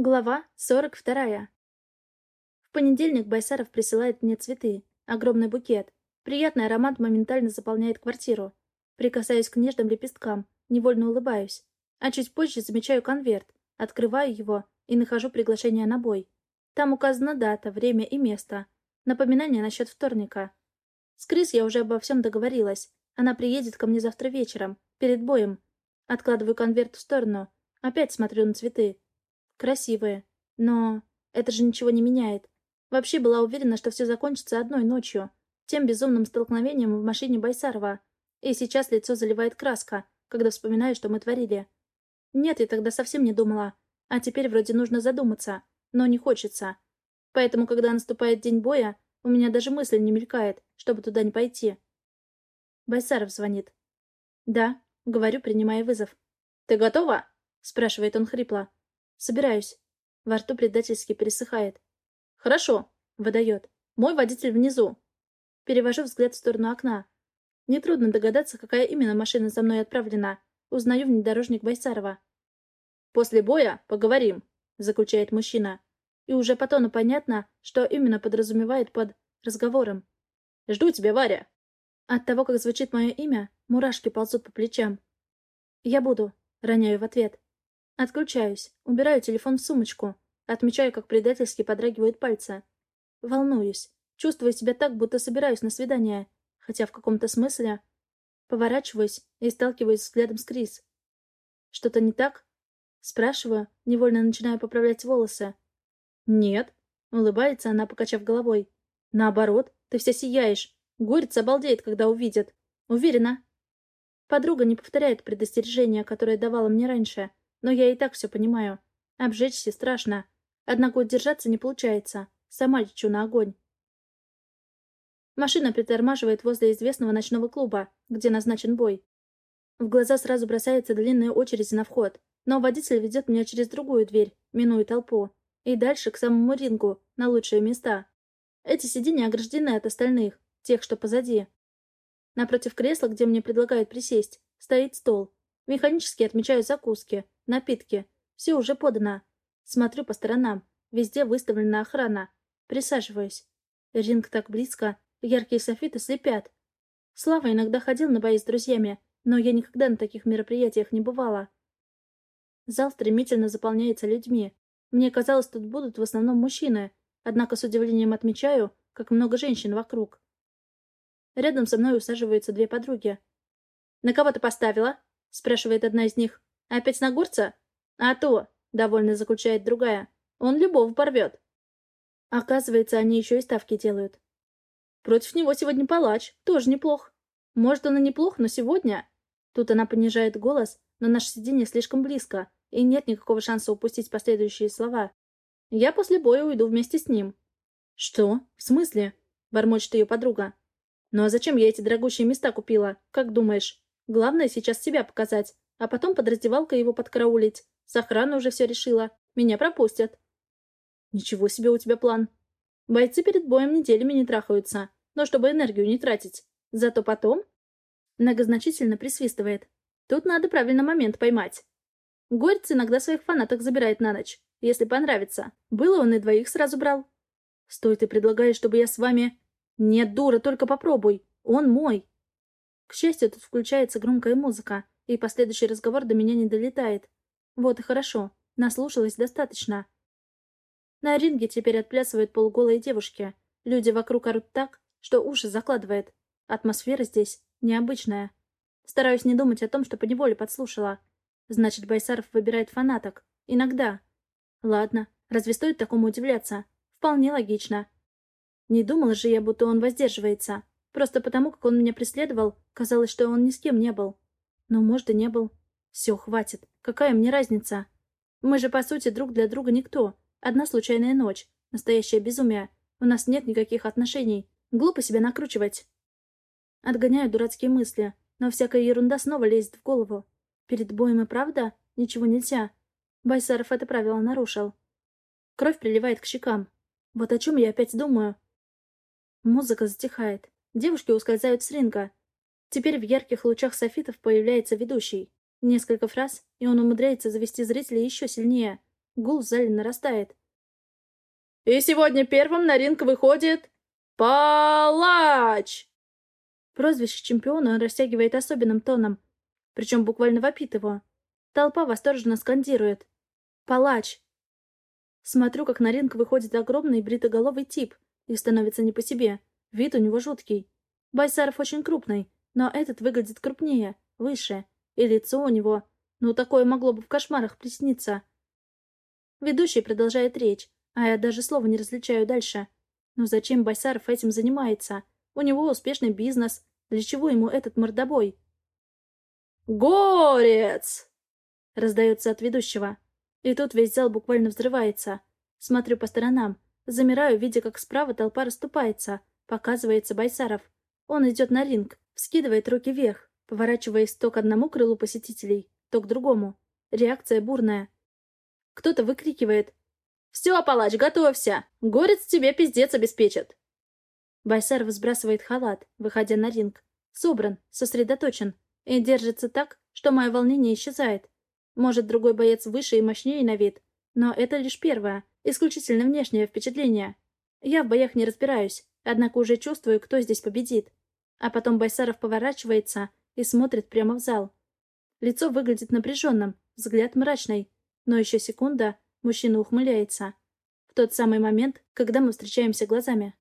Глава 42. В понедельник Байсаров присылает мне цветы. Огромный букет. Приятный аромат моментально заполняет квартиру. Прикасаюсь к нежным лепесткам, невольно улыбаюсь. А чуть позже замечаю конверт, открываю его и нахожу приглашение на бой. Там указана дата, время и место. Напоминание насчет вторника. С Крис я уже обо всем договорилась. Она приедет ко мне завтра вечером, перед боем. Откладываю конверт в сторону. Опять смотрю на цветы. Красивые. Но это же ничего не меняет. Вообще была уверена, что все закончится одной ночью. Тем безумным столкновением в машине Байсарова. И сейчас лицо заливает краска, когда вспоминаю, что мы творили. Нет, я тогда совсем не думала. А теперь вроде нужно задуматься. Но не хочется. Поэтому, когда наступает день боя, у меня даже мысль не мелькает, чтобы туда не пойти. Байсаров звонит. «Да», — говорю, принимая вызов. «Ты готова?» — спрашивает он хрипло. «Собираюсь». Во рту предательски пересыхает. «Хорошо», — выдает. «Мой водитель внизу». Перевожу взгляд в сторону окна. Нетрудно догадаться, какая именно машина за мной отправлена. Узнаю внедорожник Байсарова. «После боя поговорим», — заключает мужчина. И уже по тону понятно, что именно подразумевает под разговором. «Жду тебя, Варя!» От того, как звучит мое имя, мурашки ползут по плечам. «Я буду», — роняю в ответ. Отключаюсь, убираю телефон в сумочку, отмечаю, как предательски подрагивают пальцы. Волнуюсь, чувствую себя так, будто собираюсь на свидание, хотя в каком-то смысле... Поворачиваюсь и сталкиваюсь взглядом с Крис. «Что-то не так?» Спрашиваю, невольно начинаю поправлять волосы. «Нет», — улыбается она, покачав головой. «Наоборот, ты вся сияешь. Горец обалдеет, когда увидит. Уверена». Подруга не повторяет предостережения, которое давала мне раньше, но я и так все понимаю. Обжечься страшно. Однако удержаться не получается. Сама лечу на огонь. Машина притормаживает возле известного ночного клуба, где назначен бой. В глаза сразу бросается длинная очередь на вход, но водитель ведет меня через другую дверь, минуя толпу, и дальше к самому рингу, на лучшие места. Эти сиденья ограждены от остальных, тех, что позади. Напротив кресла, где мне предлагают присесть, стоит стол. Механически отмечаю закуски, Напитки. Все уже подано. Смотрю по сторонам. Везде выставлена охрана. Присаживаюсь. Ринг так близко. Яркие софиты слепят. Слава иногда ходил на бои с друзьями, но я никогда на таких мероприятиях не бывала. Зал стремительно заполняется людьми. Мне казалось, тут будут в основном мужчины, однако с удивлением отмечаю, как много женщин вокруг. Рядом со мной усаживаются две подруги. «На кого ты поставила?» — спрашивает одна из них. Опять на горца? А то, довольно заключает другая, он любого порвет. Оказывается, они еще и ставки делают. Против него сегодня палач, тоже неплох. Может, он и неплох, но сегодня... Тут она понижает голос, но наше сиденье слишком близко, и нет никакого шанса упустить последующие слова. Я после боя уйду вместе с ним. Что? В смысле? Бормочет ее подруга. Ну а зачем я эти дорогущие места купила? Как думаешь? Главное сейчас себя показать, а потом под раздевалкой его подкараулить. С охраной уже все решила. Меня пропустят. Ничего себе у тебя план. Бойцы перед боем неделями не трахаются, но чтобы энергию не тратить. Зато потом... Многозначительно присвистывает. Тут надо правильно момент поймать. Горец иногда своих фанаток забирает на ночь, если понравится. Было он и двоих сразу брал. Стой, ты предлагаешь, чтобы я с вами... Нет, дура, только попробуй. Он мой. К счастью, тут включается громкая музыка, и последующий разговор до меня не долетает. Вот и хорошо, наслушалась достаточно. На ринге теперь отплясывают полуголые девушки. Люди вокруг орут так, что уши закладывает. Атмосфера здесь необычная. Стараюсь не думать о том, что поневоле подслушала. Значит, Байсаров выбирает фанаток. Иногда. Ладно, разве стоит такому удивляться? Вполне логично. Не думала же я, будто он воздерживается. Просто потому, как он меня преследовал, казалось, что он ни с кем не был. Но, может, и не был. Все, хватит. Какая мне разница? Мы же, по сути, друг для друга никто. Одна случайная ночь. Настоящее безумие. У нас нет никаких отношений. Глупо себя накручивать. Отгоняю дурацкие мысли, но всякая ерунда снова лезет в голову. Перед боем и правда ничего нельзя. Байсаров это правило нарушил. Кровь приливает к щекам. Вот о чем я опять думаю. Музыка затихает. Девушки ускользают с ринга. Теперь в ярких лучах софитов появляется ведущий. Несколько фраз, и он умудряется завести зрителей еще сильнее. Гул в зале нарастает. «И сегодня первым на ринг выходит... Палач!» Прозвище чемпиона он растягивает особенным тоном, причем буквально вопит его. Толпа восторженно скандирует. «Палач!» Смотрю, как на ринг выходит огромный бритоголовый тип, и становится не по себе. Вид у него жуткий. Байсаров очень крупный, но этот выглядит крупнее, выше. И лицо у него... Ну, такое могло бы в кошмарах присниться. Ведущий продолжает речь, а я даже слова не различаю дальше. Но зачем Байсаров этим занимается? У него успешный бизнес. Для чего ему этот мордобой? «Горец!» — раздается от ведущего. И тут весь зал буквально взрывается. Смотрю по сторонам. Замираю, видя, как справа толпа расступается. Показывается Байсаров. Он идет на ринг, вскидывает руки вверх, поворачиваясь то к одному крылу посетителей, то к другому. Реакция бурная. Кто-то выкрикивает. «Все, палач, готовься! Горец тебе пиздец обеспечит!» Байсаров сбрасывает халат, выходя на ринг. Собран, сосредоточен. И держится так, что мое волнение исчезает. Может, другой боец выше и мощнее на вид. Но это лишь первое, исключительно внешнее впечатление. Я в боях не разбираюсь, однако уже чувствую, кто здесь победит. А потом Байсаров поворачивается и смотрит прямо в зал. Лицо выглядит напряженным, взгляд мрачный. Но еще секунда, мужчина ухмыляется. В тот самый момент, когда мы встречаемся глазами.